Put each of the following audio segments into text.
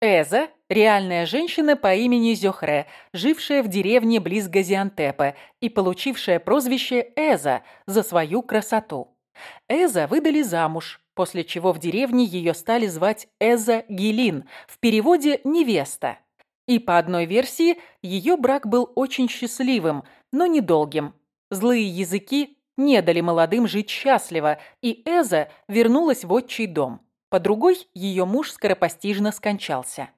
Эза – реальная женщина по имени Зёхре, жившая в деревне близ Газиантепа и получившая прозвище Эза за свою красоту. Эза выдали замуж, после чего в деревне ее стали звать Эза Гелин, в переводе «невеста». И по одной версии, ее брак был очень счастливым, но недолгим. Злые языки не дали молодым жить счастливо, и Эза вернулась в отчий дом. По другой, ее муж скоропостижно скончался.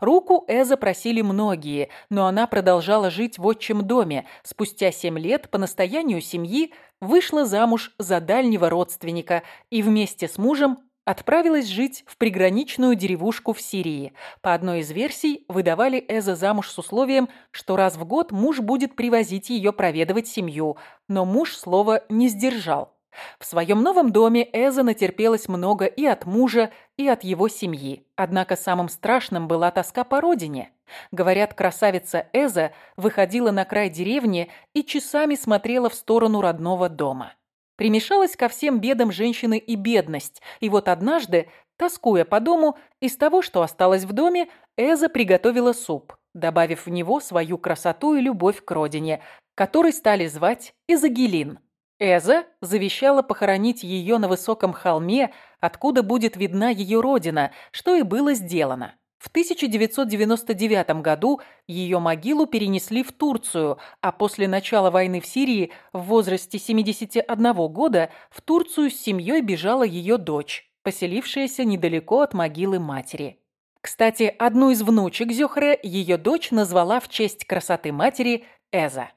Руку Эза просили многие, но она продолжала жить в отчим доме. Спустя семь лет по настоянию семьи вышла замуж за дальнего родственника и вместе с мужем отправилась жить в приграничную деревушку в Сирии. По одной из версий, выдавали Эза замуж с условием, что раз в год муж будет привозить ее проведывать семью, но муж слова не сдержал. В своем новом доме Эза натерпелась много и от мужа, и от его семьи. Однако самым страшным была тоска по родине. Говорят, красавица Эза выходила на край деревни и часами смотрела в сторону родного дома. Примешалась ко всем бедам женщины и бедность, и вот однажды, тоскуя по дому, из того, что осталось в доме, Эза приготовила суп, добавив в него свою красоту и любовь к родине, который стали звать Изагилин. Эза завещала похоронить ее на высоком холме, откуда будет видна ее родина, что и было сделано. В 1999 году ее могилу перенесли в Турцию, а после начала войны в Сирии в возрасте 71 года в Турцию с семьей бежала ее дочь, поселившаяся недалеко от могилы матери. Кстати, одну из внучек Зюхре ее дочь назвала в честь красоты матери Эза.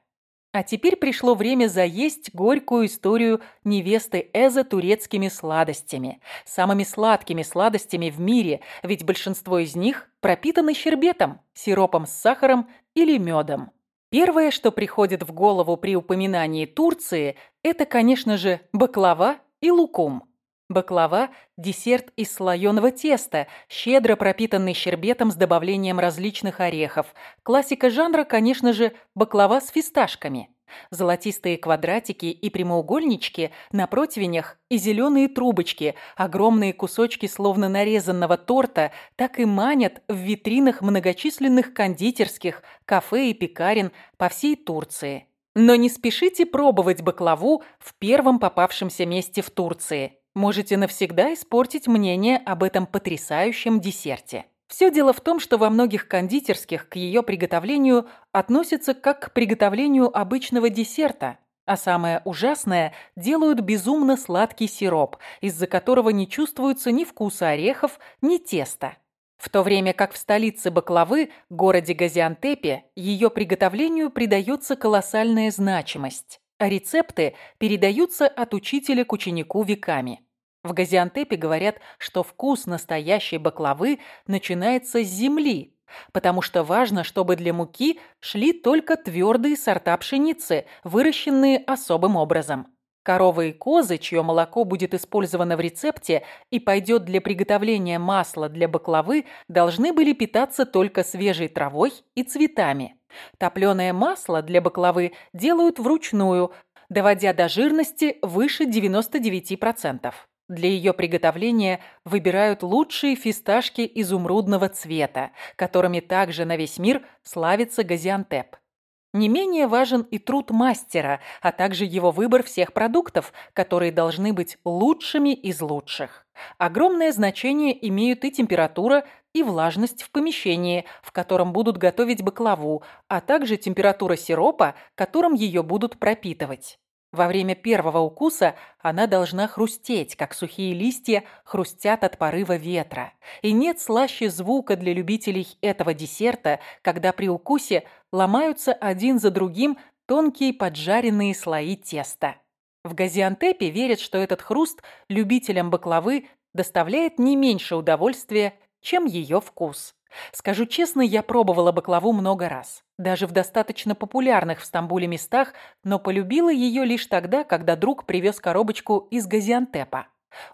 А теперь пришло время заесть горькую историю невесты Эза турецкими сладостями. Самыми сладкими сладостями в мире, ведь большинство из них пропитаны щербетом, сиропом с сахаром или медом. Первое, что приходит в голову при упоминании Турции, это, конечно же, баклава и лукум. Баклава – десерт из слоеного теста, щедро пропитанный щербетом с добавлением различных орехов. Классика жанра, конечно же, баклава с фисташками. Золотистые квадратики и прямоугольнички на противнях и зеленые трубочки, огромные кусочки словно нарезанного торта, так и манят в витринах многочисленных кондитерских, кафе и пекарен по всей Турции. Но не спешите пробовать баклаву в первом попавшемся месте в Турции – можете навсегда испортить мнение об этом потрясающем десерте. Все дело в том, что во многих кондитерских к ее приготовлению относятся как к приготовлению обычного десерта, а самое ужасное – делают безумно сладкий сироп, из-за которого не чувствуется ни вкуса орехов, ни теста. В то время как в столице Баклавы, городе Газиантепе, ее приготовлению придается колоссальная значимость а рецепты передаются от учителя к ученику веками. В Газиантепе говорят, что вкус настоящей баклавы начинается с земли, потому что важно, чтобы для муки шли только твердые сорта пшеницы, выращенные особым образом. Коровы и козы, чье молоко будет использовано в рецепте и пойдет для приготовления масла для баклавы, должны были питаться только свежей травой и цветами. Топленое масло для баклавы делают вручную, доводя до жирности выше 99%. Для ее приготовления выбирают лучшие фисташки изумрудного цвета, которыми также на весь мир славится Газиантеп. Не менее важен и труд мастера, а также его выбор всех продуктов, которые должны быть лучшими из лучших. Огромное значение имеют и температура, и влажность в помещении, в котором будут готовить баклаву, а также температура сиропа, которым ее будут пропитывать. Во время первого укуса она должна хрустеть, как сухие листья хрустят от порыва ветра. И нет слаще звука для любителей этого десерта, когда при укусе ломаются один за другим тонкие поджаренные слои теста. В Газиантепе верят, что этот хруст любителям баклавы доставляет не меньше удовольствия, чем ее вкус. Скажу честно, я пробовала баклаву много раз, даже в достаточно популярных в Стамбуле местах, но полюбила ее лишь тогда, когда друг привез коробочку из Газиантепа.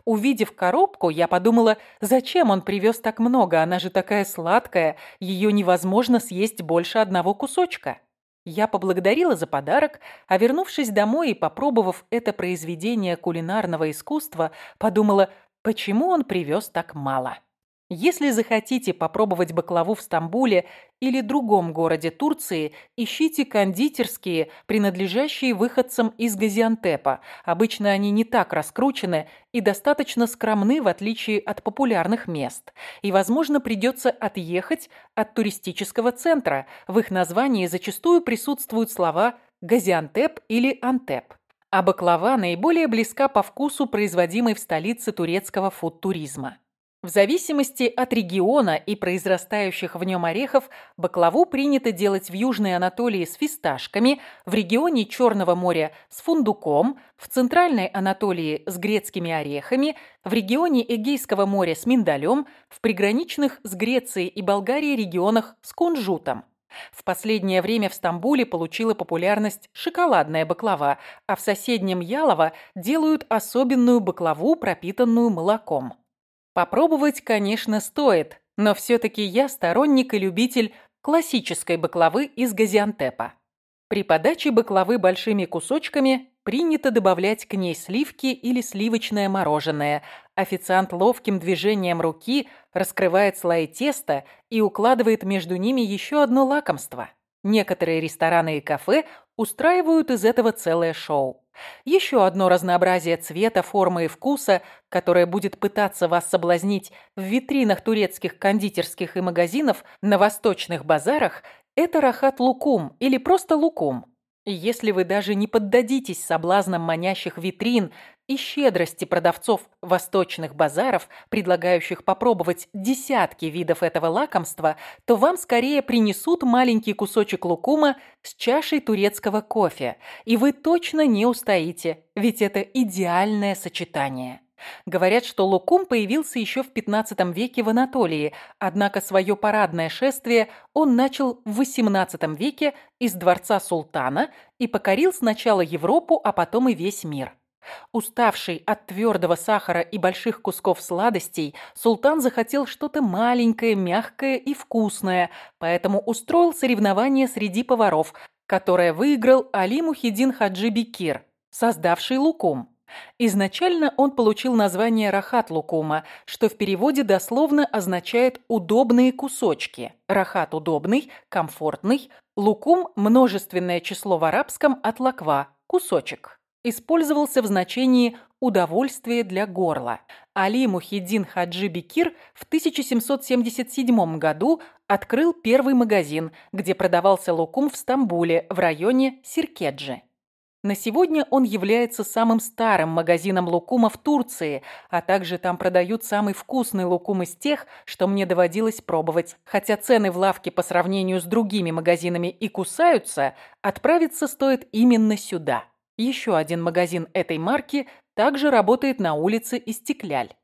Увидев коробку, я подумала, зачем он привез так много, она же такая сладкая, ее невозможно съесть больше одного кусочка. Я поблагодарила за подарок, а вернувшись домой и попробовав это произведение кулинарного искусства, подумала, почему он привез так мало. Если захотите попробовать баклаву в Стамбуле или другом городе Турции, ищите кондитерские, принадлежащие выходцам из Газиантепа. Обычно они не так раскручены и достаточно скромны, в отличие от популярных мест. И, возможно, придется отъехать от туристического центра. В их названии зачастую присутствуют слова «Газиантеп» или «Антеп». А баклава наиболее близка по вкусу производимой в столице турецкого фуд-туризма. В зависимости от региона и произрастающих в нем орехов, баклаву принято делать в Южной Анатолии с фисташками, в регионе Черного моря с фундуком, в Центральной Анатолии с грецкими орехами, в регионе Эгейского моря с миндалем, в приграничных с Грецией и Болгарией регионах с кунжутом. В последнее время в Стамбуле получила популярность шоколадная баклава, а в соседнем Ялово делают особенную баклаву, пропитанную молоком. Попробовать, конечно, стоит, но все-таки я сторонник и любитель классической баклавы из Газиантепа. При подаче баклавы большими кусочками принято добавлять к ней сливки или сливочное мороженое. Официант ловким движением руки раскрывает слои теста и укладывает между ними еще одно лакомство. Некоторые рестораны и кафе устраивают из этого целое шоу. Еще одно разнообразие цвета, формы и вкуса, которое будет пытаться вас соблазнить в витринах турецких кондитерских и магазинов на восточных базарах, это рахат лукум или просто лукум. Если вы даже не поддадитесь соблазнам манящих витрин и щедрости продавцов восточных базаров, предлагающих попробовать десятки видов этого лакомства, то вам скорее принесут маленький кусочек лукума с чашей турецкого кофе, и вы точно не устоите, ведь это идеальное сочетание. Говорят, что лукум появился еще в 15 веке в Анатолии, однако свое парадное шествие он начал в 18 веке из дворца султана и покорил сначала Европу, а потом и весь мир. Уставший от твердого сахара и больших кусков сладостей, султан захотел что-то маленькое, мягкое и вкусное, поэтому устроил соревнование среди поваров, которое выиграл Али Мухиддин Хаджи Бекир, создавший лукум. Изначально он получил название рахат лукума, что в переводе дословно означает «удобные кусочки». Рахат – удобный, комфортный, лукум – множественное число в арабском от лаква – кусочек. Использовался в значении «удовольствие для горла». Али Мухиддин Хаджи Бекир в 1777 году открыл первый магазин, где продавался лукум в Стамбуле в районе Сиркеджи. На сегодня он является самым старым магазином лукума в Турции, а также там продают самый вкусный лукум из тех, что мне доводилось пробовать. Хотя цены в лавке по сравнению с другими магазинами и кусаются, отправиться стоит именно сюда. Еще один магазин этой марки также работает на улице Истекляль.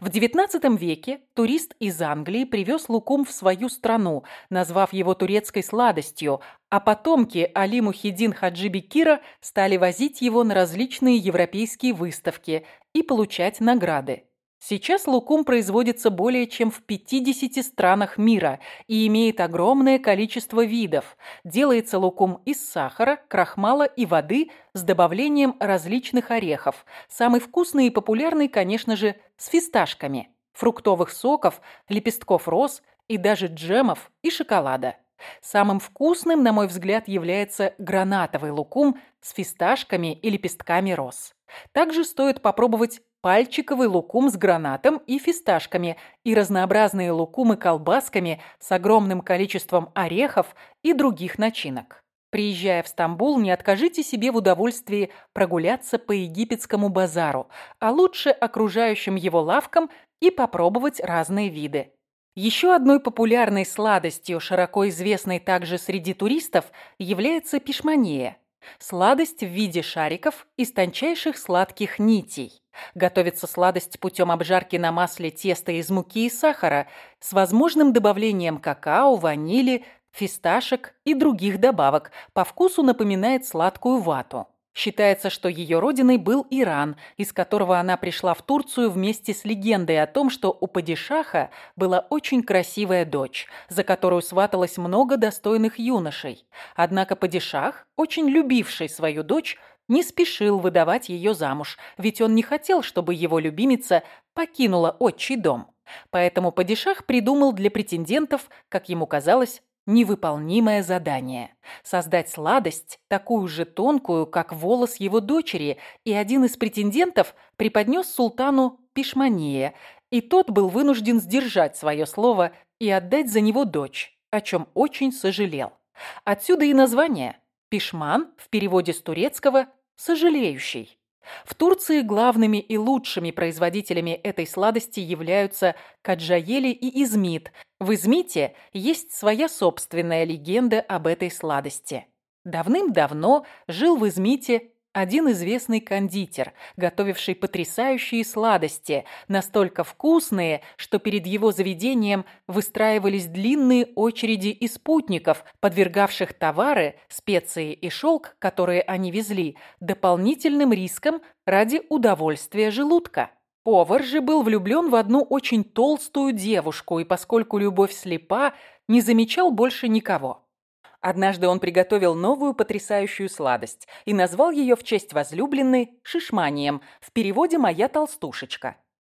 В XIX веке турист из Англии привез лукум в свою страну, назвав его турецкой сладостью, а потомки Али Мухиддин Хаджи Бекира стали возить его на различные европейские выставки и получать награды. Сейчас лукум производится более чем в 50 странах мира и имеет огромное количество видов. Делается лукум из сахара, крахмала и воды с добавлением различных орехов. Самый вкусный и популярный, конечно же, с фисташками, фруктовых соков, лепестков роз и даже джемов и шоколада. Самым вкусным, на мой взгляд, является гранатовый лукум с фисташками и лепестками роз. Также стоит попробовать пальчиковый лукум с гранатом и фисташками и разнообразные лукумы колбасками с огромным количеством орехов и других начинок. Приезжая в Стамбул, не откажите себе в удовольствии прогуляться по египетскому базару, а лучше окружающим его лавкам и попробовать разные виды. Еще одной популярной сладостью, широко известной также среди туристов, является пишмания – Сладость в виде шариков из тончайших сладких нитей. Готовится сладость путем обжарки на масле теста из муки и сахара с возможным добавлением какао, ванили, фисташек и других добавок. По вкусу напоминает сладкую вату. Считается, что ее родиной был Иран, из которого она пришла в Турцию вместе с легендой о том, что у падишаха была очень красивая дочь, за которую сваталось много достойных юношей. Однако падишах, очень любивший свою дочь, не спешил выдавать ее замуж, ведь он не хотел, чтобы его любимица покинула отчий дом. Поэтому падишах придумал для претендентов, как ему казалось, невыполнимое задание – создать сладость, такую же тонкую, как волос его дочери, и один из претендентов преподнес султану пишмания, и тот был вынужден сдержать свое слово и отдать за него дочь, о чем очень сожалел. Отсюда и название – пишман в переводе с турецкого «сожалеющий». В Турции главными и лучшими производителями этой сладости являются Каджаели и Измит. В Измите есть своя собственная легенда об этой сладости. Давным-давно жил в Измите один известный кондитер, готовивший потрясающие сладости, настолько вкусные, что перед его заведением выстраивались длинные очереди из спутников, подвергавших товары, специи и шелк, которые они везли, дополнительным рискам ради удовольствия желудка. Повар же был влюблен в одну очень толстую девушку и, поскольку любовь слепа, не замечал больше никого. Однажды он приготовил новую потрясающую сладость и назвал ее в честь возлюбленной шишманием, в переводе «моя толстушечка».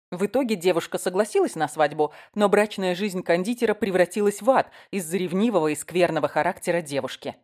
В итоге девушка согласилась на свадьбу, но брачная жизнь кондитера превратилась в ад из-за ревнивого и скверного характера девушки.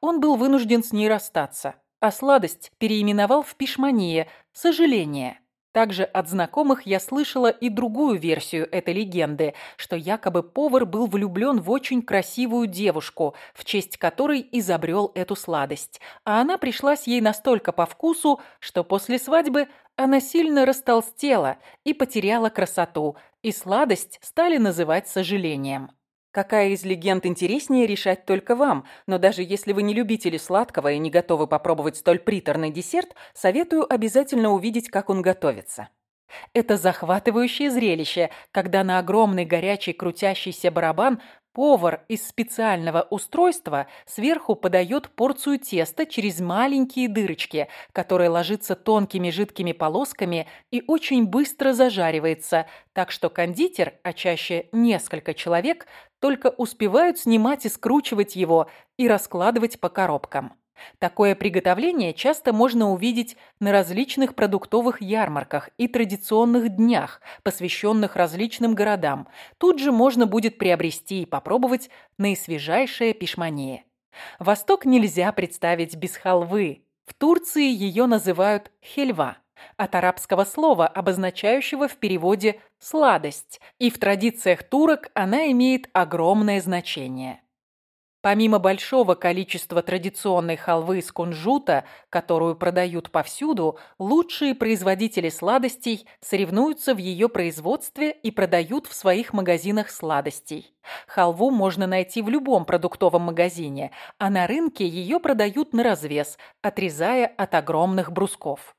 Он был вынужден с ней расстаться, а сладость переименовал в пишмания – сожаление – также от знакомых я слышала и другую версию этой легенды, что якобы повар был влюблен в очень красивую девушку, в честь которой изобрел эту сладость. А она пришлась ей настолько по вкусу, что после свадьбы она сильно растолстела и потеряла красоту, и сладость стали называть сожалением. Какая из легенд интереснее, решать только вам, но даже если вы не любители сладкого и не готовы попробовать столь приторный десерт, советую обязательно увидеть, как он готовится. Это захватывающее зрелище, когда на огромный горячий крутящийся барабан Повар из специального устройства сверху подает порцию теста через маленькие дырочки, которая ложится тонкими жидкими полосками и очень быстро зажаривается, так что кондитер, а чаще несколько человек, только успевают снимать и скручивать его и раскладывать по коробкам. Такое приготовление часто можно увидеть на различных продуктовых ярмарках и традиционных днях, посвященных различным городам. Тут же можно будет приобрести и попробовать наисвежайшее пишмание. Восток нельзя представить без халвы. В Турции ее называют хельва, от арабского слова, обозначающего в переводе «сладость», и в традициях турок она имеет огромное значение. Помимо большого количества традиционной халвы из кунжута, которую продают повсюду, лучшие производители сладостей соревнуются в ее производстве и продают в своих магазинах сладостей. Халву можно найти в любом продуктовом магазине, а на рынке ее продают на развес, отрезая от огромных брусков.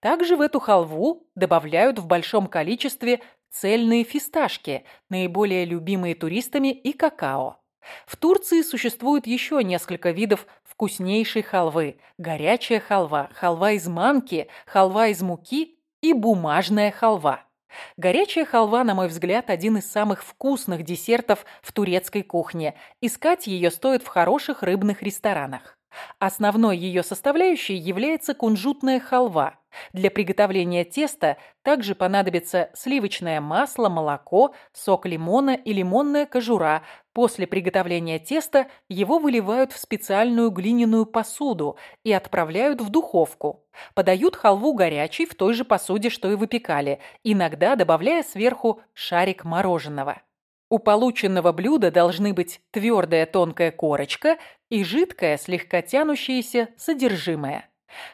Также в эту халву добавляют в большом количестве цельные фисташки, наиболее любимые туристами, и какао. В Турции существует еще несколько видов вкуснейшей халвы. Горячая халва, халва из манки, халва из муки и бумажная халва. Горячая халва, на мой взгляд, один из самых вкусных десертов в турецкой кухне. Искать ее стоит в хороших рыбных ресторанах. Основной ее составляющей является кунжутная халва. Для приготовления теста также понадобится сливочное масло, молоко, сок лимона и лимонная кожура. После приготовления теста его выливают в специальную глиняную посуду и отправляют в духовку. Подают халву горячей в той же посуде, что и выпекали, иногда добавляя сверху шарик мороженого. У полученного блюда должны быть твердая тонкая корочка и жидкое, слегка тянущееся содержимое.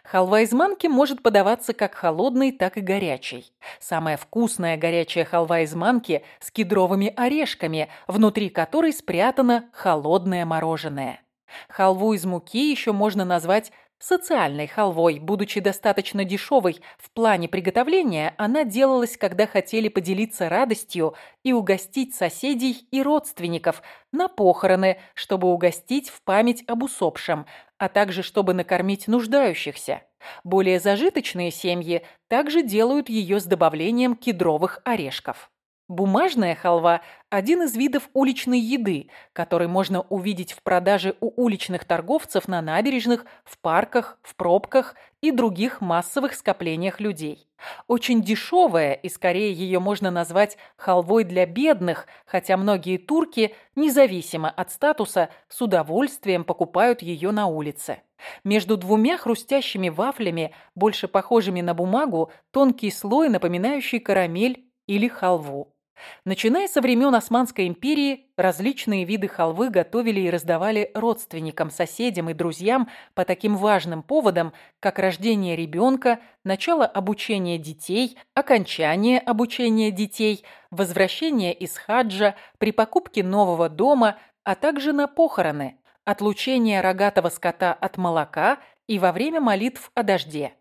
Халва из манки может подаваться как холодной, так и горячей. Самая вкусная горячая халва из манки с кедровыми орешками, внутри которой спрятано холодное мороженое. Халву из муки еще можно назвать Социальной халвой, будучи достаточно дешевой в плане приготовления, она делалась, когда хотели поделиться радостью и угостить соседей и родственников на похороны, чтобы угостить в память об усопшем, а также чтобы накормить нуждающихся. Более зажиточные семьи также делают ее с добавлением кедровых орешков. Бумажная халва – один из видов уличной еды, который можно увидеть в продаже у уличных торговцев на набережных, в парках, в пробках и других массовых скоплениях людей. Очень дешевая, и скорее ее можно назвать халвой для бедных, хотя многие турки, независимо от статуса, с удовольствием покупают ее на улице. Между двумя хрустящими вафлями, больше похожими на бумагу, тонкий слой, напоминающий карамель или халву. Начиная со времен Османской империи, различные виды халвы готовили и раздавали родственникам, соседям и друзьям по таким важным поводам, как рождение ребенка, начало обучения детей, окончание обучения детей, возвращение из хаджа, при покупке нового дома, а также на похороны, отлучение рогатого скота от молока и во время молитв о дожде.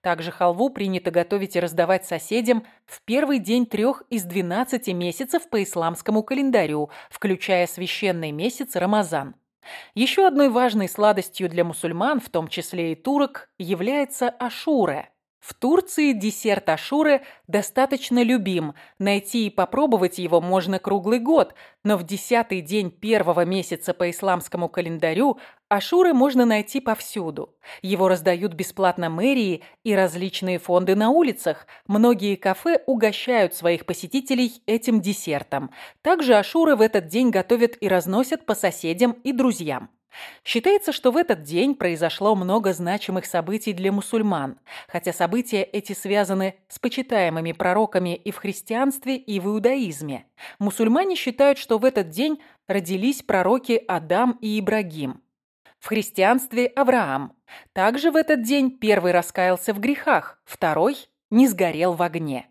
Также халву принято готовить и раздавать соседям в первый день трех из двенадцати месяцев по исламскому календарю, включая священный месяц Рамазан. Еще одной важной сладостью для мусульман, в том числе и турок, является ашура – в Турции десерт ашуры достаточно любим. Найти и попробовать его можно круглый год, но в десятый день первого месяца по исламскому календарю ашуры можно найти повсюду. Его раздают бесплатно мэрии и различные фонды на улицах. Многие кафе угощают своих посетителей этим десертом. Также ашуры в этот день готовят и разносят по соседям и друзьям. Считается, что в этот день произошло много значимых событий для мусульман, хотя события эти связаны с почитаемыми пророками и в христианстве, и в иудаизме. Мусульмане считают, что в этот день родились пророки Адам и Ибрагим. В христианстве – Авраам. Также в этот день первый раскаялся в грехах, второй – не сгорел в огне.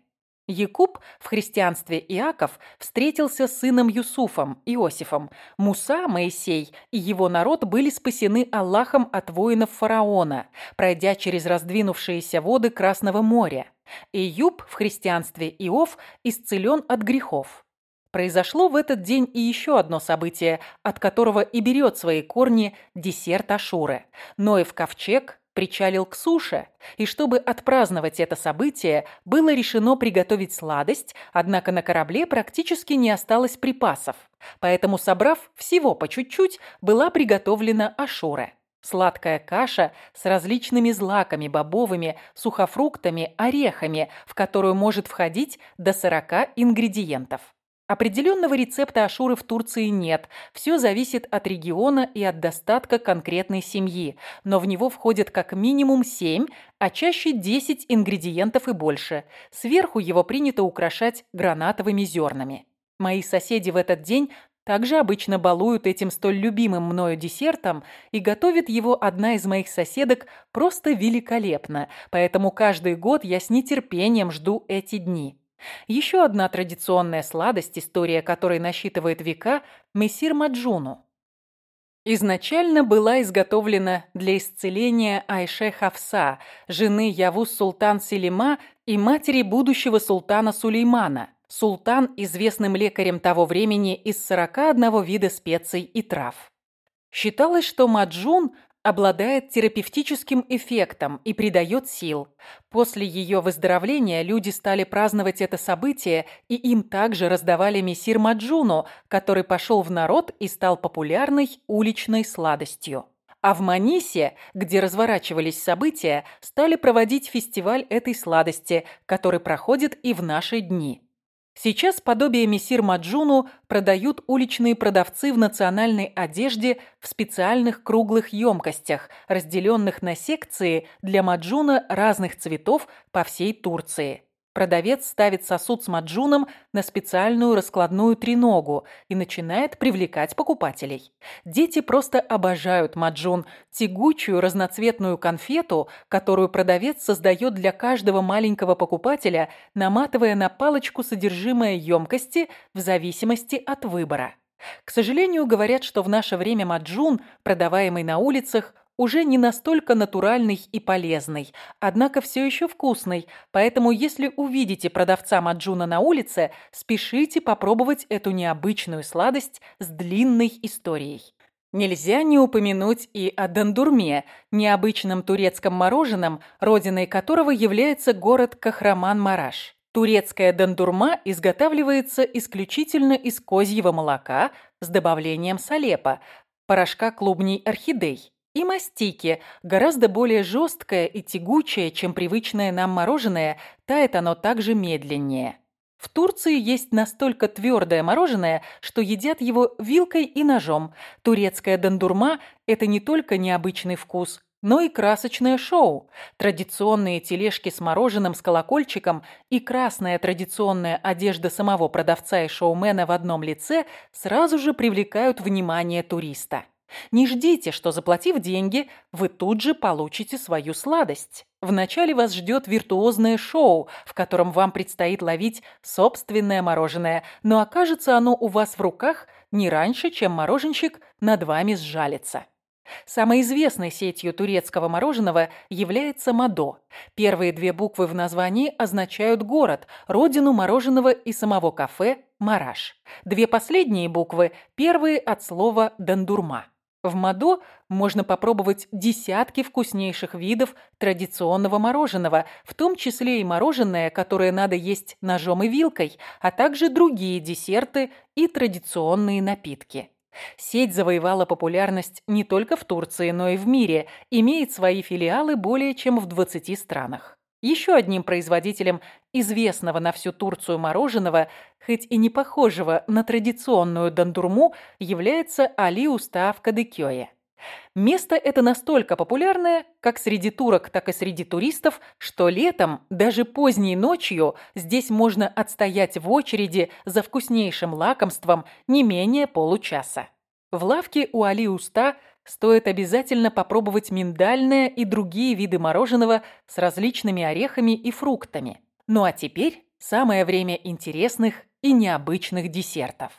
Якуб в христианстве Иаков встретился с сыном Юсуфом, Иосифом. Муса, Моисей и его народ были спасены Аллахом от воинов фараона, пройдя через раздвинувшиеся воды Красного моря. Июб в христианстве Иов исцелен от грехов. Произошло в этот день и еще одно событие, от которого и берет свои корни десерт Ашуры. Ноев ковчег причалил к суше, и чтобы отпраздновать это событие, было решено приготовить сладость, однако на корабле практически не осталось припасов. Поэтому, собрав всего по чуть-чуть, была приготовлена ашура. Сладкая каша с различными злаками, бобовыми, сухофруктами, орехами, в которую может входить до 40 ингредиентов. Определенного рецепта ашуры в Турции нет. Все зависит от региона и от достатка конкретной семьи. Но в него входят как минимум 7, а чаще 10 ингредиентов и больше. Сверху его принято украшать гранатовыми зернами. Мои соседи в этот день также обычно балуют этим столь любимым мною десертом, и готовит его одна из моих соседок просто великолепно, поэтому каждый год я с нетерпением жду эти дни. Еще одна традиционная сладость, история которой насчитывает века – мессир Маджуну. Изначально была изготовлена для исцеления Айше Хавса, жены Явус Султан Селима и матери будущего султана Сулеймана. Султан, известным лекарем того времени из 41 вида специй и трав. Считалось, что маджун обладает терапевтическим эффектом и придает сил. После ее выздоровления люди стали праздновать это событие, и им также раздавали мессир Маджуну, который пошел в народ и стал популярной уличной сладостью. А в Манисе, где разворачивались события, стали проводить фестиваль этой сладости, который проходит и в наши дни. Сейчас подобие мессир Маджуну продают уличные продавцы в национальной одежде в специальных круглых емкостях, разделенных на секции для маджуна разных цветов по всей Турции. Продавец ставит сосуд с маджуном на специальную раскладную треногу и начинает привлекать покупателей. Дети просто обожают маджун, тягучую разноцветную конфету, которую продавец создает для каждого маленького покупателя, наматывая на палочку содержимое емкости в зависимости от выбора. К сожалению, говорят, что в наше время маджун, продаваемый на улицах, уже не настолько натуральный и полезный, однако все еще вкусный, поэтому если увидите продавца маджуна на улице, спешите попробовать эту необычную сладость с длинной историей. Нельзя не упомянуть и о дандурме, необычном турецком мороженом, родиной которого является город Кахраман-Мараш. Турецкая дандурма изготавливается исключительно из козьего молока с добавлением солепа, порошка клубней орхидей и мастики, гораздо более жесткое и тягучее, чем привычное нам мороженое, тает оно также медленнее. В Турции есть настолько твердое мороженое, что едят его вилкой и ножом. Турецкая дандурма – это не только необычный вкус, но и красочное шоу. Традиционные тележки с мороженым с колокольчиком и красная традиционная одежда самого продавца и шоумена в одном лице сразу же привлекают внимание туриста. Не ждите, что заплатив деньги, вы тут же получите свою сладость. Вначале вас ждет виртуозное шоу, в котором вам предстоит ловить собственное мороженое, но окажется оно у вас в руках не раньше, чем мороженщик над вами сжалится. Самой известной сетью турецкого мороженого является Мадо. Первые две буквы в названии означают город, родину мороженого и самого кафе Мараш. Две последние буквы – первые от слова «дандурма». В Мадо можно попробовать десятки вкуснейших видов традиционного мороженого, в том числе и мороженое, которое надо есть ножом и вилкой, а также другие десерты и традиционные напитки. Сеть завоевала популярность не только в Турции, но и в мире, имеет свои филиалы более чем в 20 странах. Еще одним производителем известного на всю Турцию мороженого, хоть и не похожего на традиционную дандурму, является Али Уста в Кадыкёе. Место это настолько популярное, как среди турок, так и среди туристов, что летом, даже поздней ночью, здесь можно отстоять в очереди за вкуснейшим лакомством не менее получаса. В лавке у Али Уста – стоит обязательно попробовать миндальное и другие виды мороженого с различными орехами и фруктами. Ну а теперь самое время интересных и необычных десертов.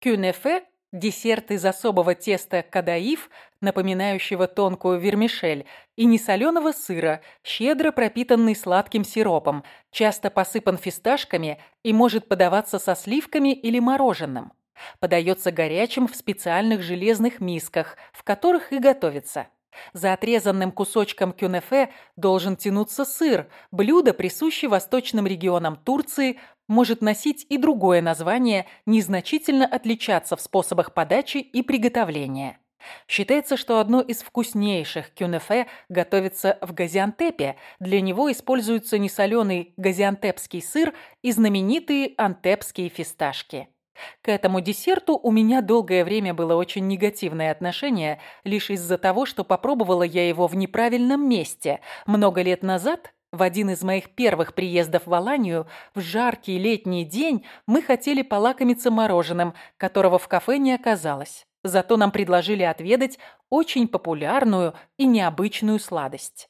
Кюнефе – десерт из особого теста кадаиф, напоминающего тонкую вермишель, и несоленого сыра, щедро пропитанный сладким сиропом, часто посыпан фисташками и может подаваться со сливками или мороженым. Подается горячим в специальных железных мисках, в которых и готовится. За отрезанным кусочком кюнефе должен тянуться сыр. Блюдо, присущее восточным регионам Турции, может носить и другое название, незначительно отличаться в способах подачи и приготовления. Считается, что одно из вкуснейших кюнефе готовится в Газиантепе. Для него используются несоленый газиантепский сыр и знаменитые антепские фисташки. К этому десерту у меня долгое время было очень негативное отношение, лишь из-за того, что попробовала я его в неправильном месте. Много лет назад, в один из моих первых приездов в Аланию, в жаркий летний день мы хотели полакомиться мороженым, которого в кафе не оказалось. Зато нам предложили отведать очень популярную и необычную сладость.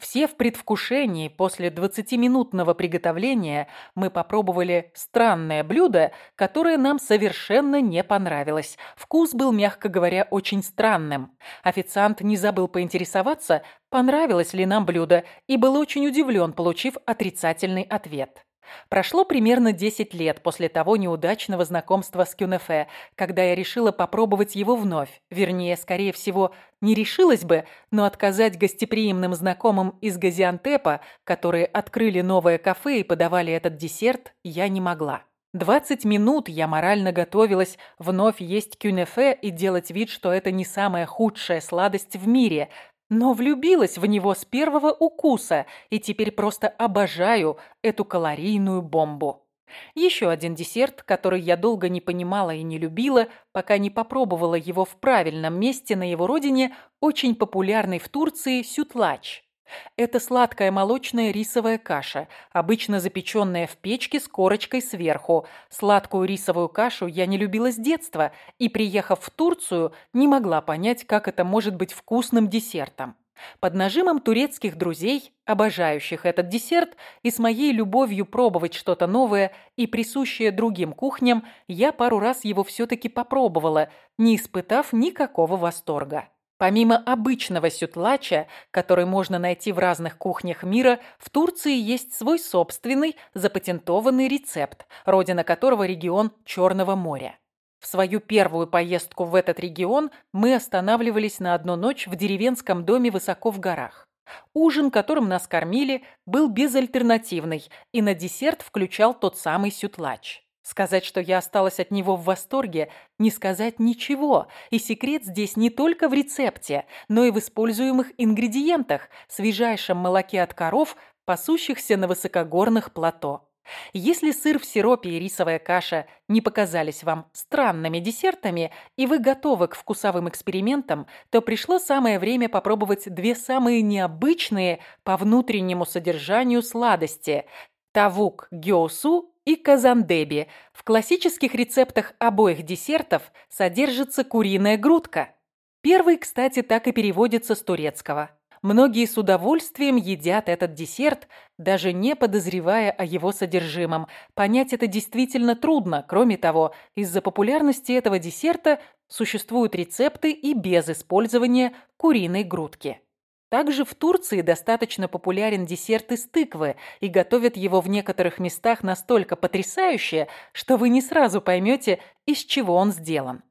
Все в предвкушении после 20-минутного приготовления мы попробовали странное блюдо, которое нам совершенно не понравилось. Вкус был, мягко говоря, очень странным. Официант не забыл поинтересоваться, понравилось ли нам блюдо, и был очень удивлен, получив отрицательный ответ. Прошло примерно 10 лет после того неудачного знакомства с Кюнефе, когда я решила попробовать его вновь. Вернее, скорее всего, не решилась бы, но отказать гостеприимным знакомым из Газиантепа, которые открыли новое кафе и подавали этот десерт, я не могла. 20 минут я морально готовилась вновь есть кюнефе и делать вид, что это не самая худшая сладость в мире, но влюбилась в него с первого укуса и теперь просто обожаю эту калорийную бомбу. Еще один десерт, который я долго не понимала и не любила, пока не попробовала его в правильном месте на его родине, очень популярный в Турции сютлач. Это сладкая молочная рисовая каша, обычно запеченная в печке с корочкой сверху. Сладкую рисовую кашу я не любила с детства и, приехав в Турцию, не могла понять, как это может быть вкусным десертом. Под нажимом турецких друзей, обожающих этот десерт, и с моей любовью пробовать что-то новое и присущее другим кухням, я пару раз его все-таки попробовала, не испытав никакого восторга. Помимо обычного сютлача, который можно найти в разных кухнях мира, в Турции есть свой собственный запатентованный рецепт, родина которого регион Черного моря. В свою первую поездку в этот регион мы останавливались на одну ночь в деревенском доме высоко в горах. Ужин, которым нас кормили, был безальтернативный и на десерт включал тот самый сютлач. Сказать, что я осталась от него в восторге, не сказать ничего. И секрет здесь не только в рецепте, но и в используемых ингредиентах, свежайшем молоке от коров, пасущихся на высокогорных плато. Если сыр в сиропе и рисовая каша не показались вам странными десертами, и вы готовы к вкусовым экспериментам, то пришло самое время попробовать две самые необычные по внутреннему содержанию сладости – тавук гёсу и казандеби. В классических рецептах обоих десертов содержится куриная грудка. Первый, кстати, так и переводится с турецкого – Многие с удовольствием едят этот десерт, даже не подозревая о его содержимом. Понять это действительно трудно. Кроме того, из-за популярности этого десерта существуют рецепты и без использования куриной грудки. Также в Турции достаточно популярен десерт из тыквы, и готовят его в некоторых местах настолько потрясающе, что вы не сразу поймете, из чего он сделан.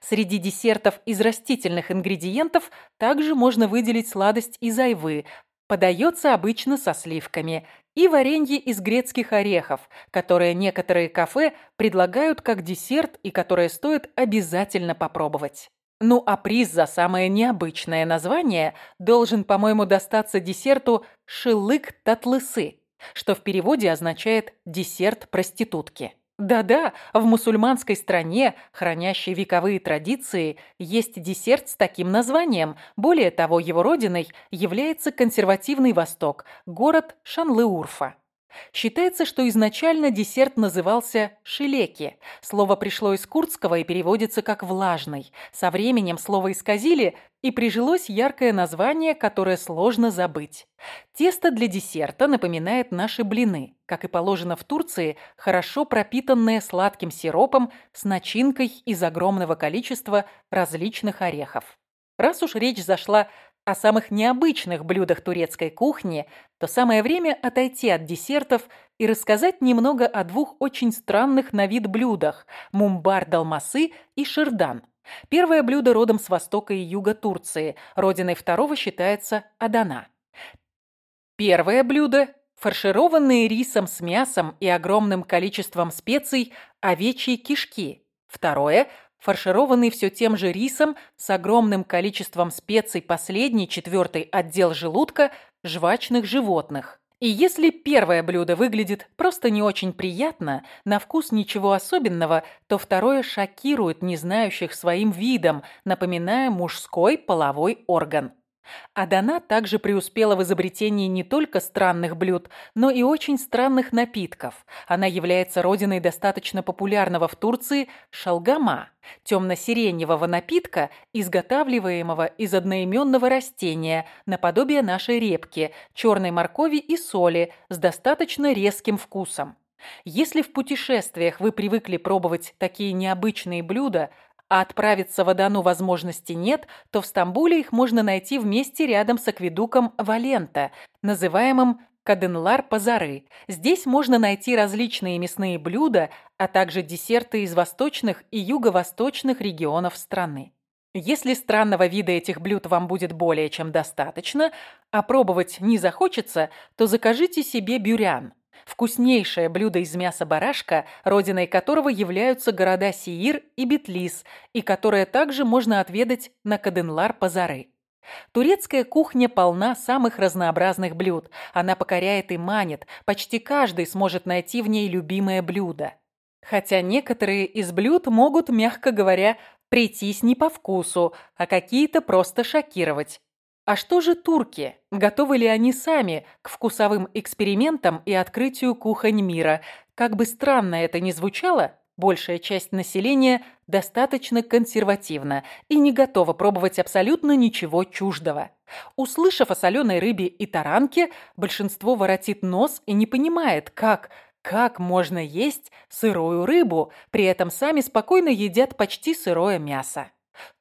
Среди десертов из растительных ингредиентов также можно выделить сладость из айвы, подается обычно со сливками, и варенье из грецких орехов, которое некоторые кафе предлагают как десерт и которое стоит обязательно попробовать. Ну а приз за самое необычное название должен, по-моему, достаться десерту «шилык татлысы», что в переводе означает «десерт проститутки». Да-да, в мусульманской стране, хранящей вековые традиции, есть десерт с таким названием. Более того, его родиной является консервативный Восток, город Шанлы-Урфа. Считается, что изначально десерт назывался шилеки. Слово пришло из курдского и переводится как «влажный». Со временем слово исказили, и прижилось яркое название, которое сложно забыть. Тесто для десерта напоминает наши блины, как и положено в Турции, хорошо пропитанное сладким сиропом с начинкой из огромного количества различных орехов. Раз уж речь зашла о самых необычных блюдах турецкой кухни, то самое время отойти от десертов и рассказать немного о двух очень странных на вид блюдах – мумбар-далмасы и шердан. Первое блюдо родом с востока и юга Турции, родиной второго считается Адана. Первое блюдо – фаршированные рисом с мясом и огромным количеством специй овечьи кишки. Второе – фаршированный все тем же рисом с огромным количеством специй последний, четвертый отдел желудка жвачных животных. И если первое блюдо выглядит просто не очень приятно, на вкус ничего особенного, то второе шокирует незнающих своим видом, напоминая мужской половой орган. Адана также преуспела в изобретении не только странных блюд, но и очень странных напитков. Она является родиной достаточно популярного в Турции шалгама – темно-сиреневого напитка, изготавливаемого из одноименного растения, наподобие нашей репки, черной моркови и соли с достаточно резким вкусом. Если в путешествиях вы привыкли пробовать такие необычные блюда – а отправиться в Адану возможности нет, то в Стамбуле их можно найти вместе рядом с акведуком Валента, называемым Каденлар-Пазары. Здесь можно найти различные мясные блюда, а также десерты из восточных и юго-восточных регионов страны. Если странного вида этих блюд вам будет более чем достаточно, а пробовать не захочется, то закажите себе бюрян вкуснейшее блюдо из мяса барашка, родиной которого являются города Сиир и Бетлис, и которое также можно отведать на Каденлар-Пазары. Турецкая кухня полна самых разнообразных блюд. Она покоряет и манит. Почти каждый сможет найти в ней любимое блюдо. Хотя некоторые из блюд могут, мягко говоря, прийтись не по вкусу, а какие-то просто шокировать. А что же турки? Готовы ли они сами к вкусовым экспериментам и открытию кухонь мира? Как бы странно это ни звучало, большая часть населения достаточно консервативна и не готова пробовать абсолютно ничего чуждого. Услышав о соленой рыбе и таранке, большинство воротит нос и не понимает, как как можно есть сырую рыбу, при этом сами спокойно едят почти сырое мясо.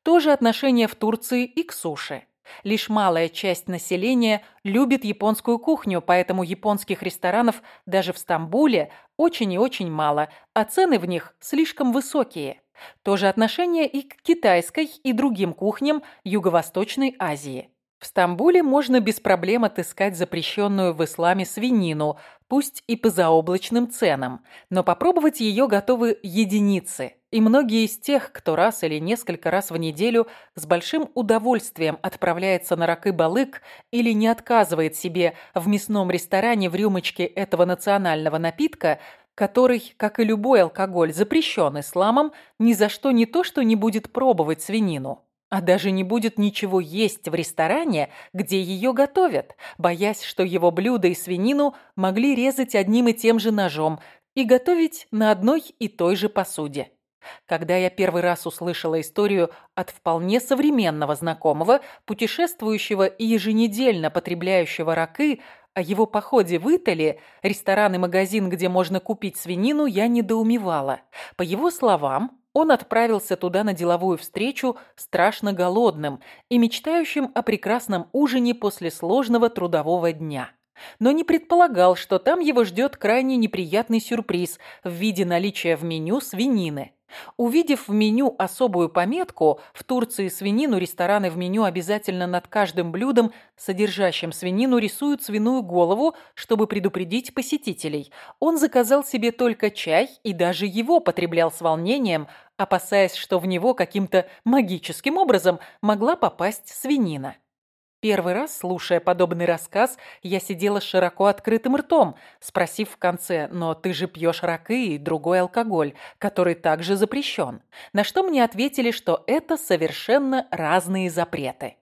То же отношение в Турции и к суше. Лишь малая часть населения любит японскую кухню, поэтому японских ресторанов даже в Стамбуле очень и очень мало, а цены в них слишком высокие. То же отношение и к китайской и другим кухням Юго-Восточной Азии. В Стамбуле можно без проблем отыскать запрещенную в исламе свинину, пусть и по заоблачным ценам, но попробовать ее готовы единицы. И многие из тех, кто раз или несколько раз в неделю с большим удовольствием отправляется на ракы-балык или не отказывает себе в мясном ресторане в рюмочке этого национального напитка, который, как и любой алкоголь, запрещен исламом, ни за что не то, что не будет пробовать свинину, а даже не будет ничего есть в ресторане, где ее готовят, боясь, что его блюда и свинину могли резать одним и тем же ножом и готовить на одной и той же посуде. Когда я первый раз услышала историю от вполне современного знакомого, путешествующего и еженедельно потребляющего ракы, о его походе в Итали, ресторан и магазин, где можно купить свинину, я недоумевала. По его словам, он отправился туда на деловую встречу страшно голодным и мечтающим о прекрасном ужине после сложного трудового дня. Но не предполагал, что там его ждет крайне неприятный сюрприз в виде наличия в меню свинины. Увидев в меню особую пометку, в Турции свинину рестораны в меню обязательно над каждым блюдом, содержащим свинину, рисуют свиную голову, чтобы предупредить посетителей. Он заказал себе только чай и даже его потреблял с волнением, опасаясь, что в него каким-то магическим образом могла попасть свинина. Первый раз, слушая подобный рассказ, я сидела с широко открытым ртом, спросив в конце, «Но ты же пьешь ракы и другой алкоголь, который также запрещен». На что мне ответили, что это совершенно разные запреты.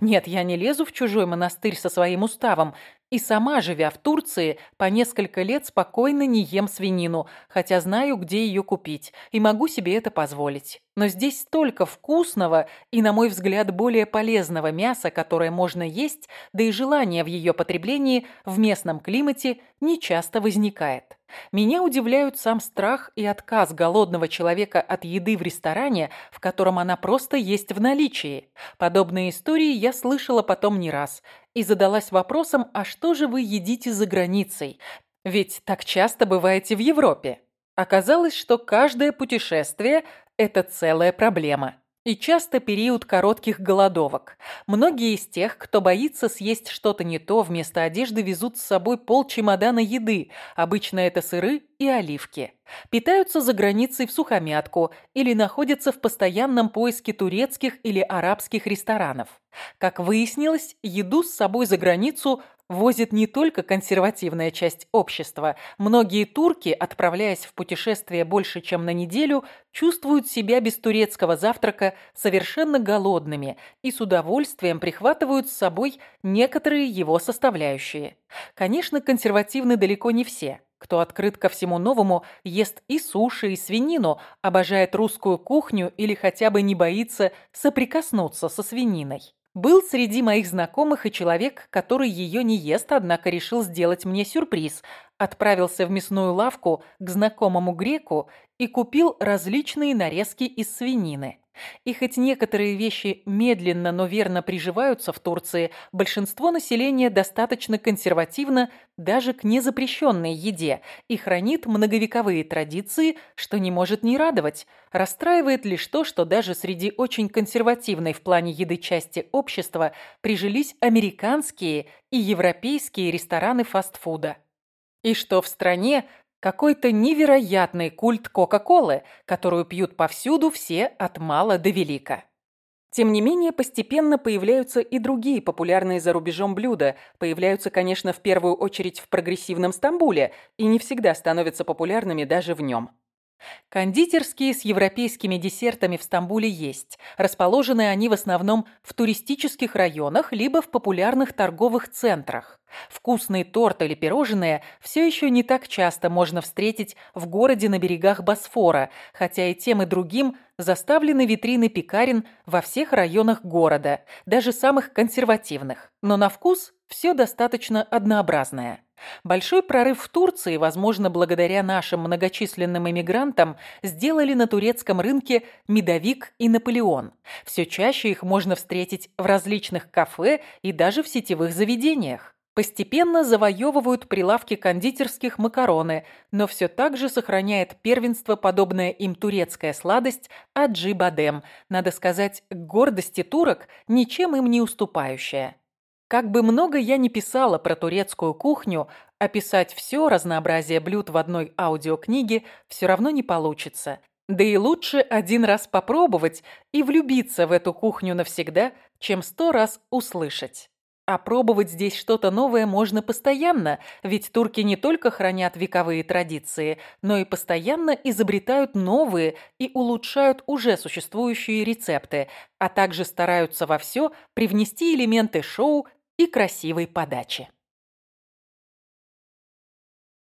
Нет, я не лезу в чужой монастырь со своим уставом, и сама, живя в Турции, по несколько лет спокойно не ем свинину, хотя знаю, где ее купить, и могу себе это позволить. Но здесь столько вкусного и, на мой взгляд, более полезного мяса, которое можно есть, да и желание в ее потреблении в местном климате не часто возникает. Меня удивляют сам страх и отказ голодного человека от еды в ресторане, в котором она просто есть в наличии. Подобные истории я слышала потом не раз и задалась вопросом, а что же вы едите за границей? Ведь так часто бываете в Европе. Оказалось, что каждое путешествие – это целая проблема. И часто период коротких голодовок. Многие из тех, кто боится съесть что-то не то, вместо одежды везут с собой пол чемодана еды. Обычно это сыры и оливки. Питаются за границей в сухомятку или находятся в постоянном поиске турецких или арабских ресторанов. Как выяснилось, еду с собой за границу возит не только консервативная часть общества. Многие турки, отправляясь в путешествие больше, чем на неделю, чувствуют себя без турецкого завтрака совершенно голодными и с удовольствием прихватывают с собой некоторые его составляющие. Конечно, консервативны далеко не все. Кто открыт ко всему новому, ест и суши, и свинину, обожает русскую кухню или хотя бы не боится соприкоснуться со свининой. Был среди моих знакомых и человек, который ее не ест, однако решил сделать мне сюрприз. Отправился в мясную лавку к знакомому греку и купил различные нарезки из свинины. И хоть некоторые вещи медленно, но верно приживаются в Турции, большинство населения достаточно консервативно даже к незапрещенной еде и хранит многовековые традиции, что не может не радовать. Расстраивает лишь то, что даже среди очень консервативной в плане еды части общества прижились американские и европейские рестораны фастфуда. И что в стране какой-то невероятный культ Кока-Колы, которую пьют повсюду все от мала до велика. Тем не менее, постепенно появляются и другие популярные за рубежом блюда. Появляются, конечно, в первую очередь в прогрессивном Стамбуле и не всегда становятся популярными даже в нем. Кондитерские с европейскими десертами в Стамбуле есть. Расположены они в основном в туристических районах либо в популярных торговых центрах. Вкусный торт или пирожные все еще не так часто можно встретить в городе на берегах Босфора, хотя и тем и другим заставлены витрины пекарен во всех районах города, даже самых консервативных. Но на вкус все достаточно однообразное. Большой прорыв в Турции, возможно, благодаря нашим многочисленным иммигрантам, сделали на турецком рынке медовик и Наполеон. Все чаще их можно встретить в различных кафе и даже в сетевых заведениях. Постепенно завоевывают прилавки кондитерских макароны, но все так же сохраняет первенство подобная им турецкая сладость аджи бадем, надо сказать, гордости турок ничем им не уступающая. Как бы много я ни писала про турецкую кухню, описать все разнообразие блюд в одной аудиокниге все равно не получится. Да и лучше один раз попробовать и влюбиться в эту кухню навсегда, чем сто раз услышать. А пробовать здесь что-то новое можно постоянно, ведь турки не только хранят вековые традиции, но и постоянно изобретают новые и улучшают уже существующие рецепты, а также стараются во все привнести элементы шоу и красивой подачи.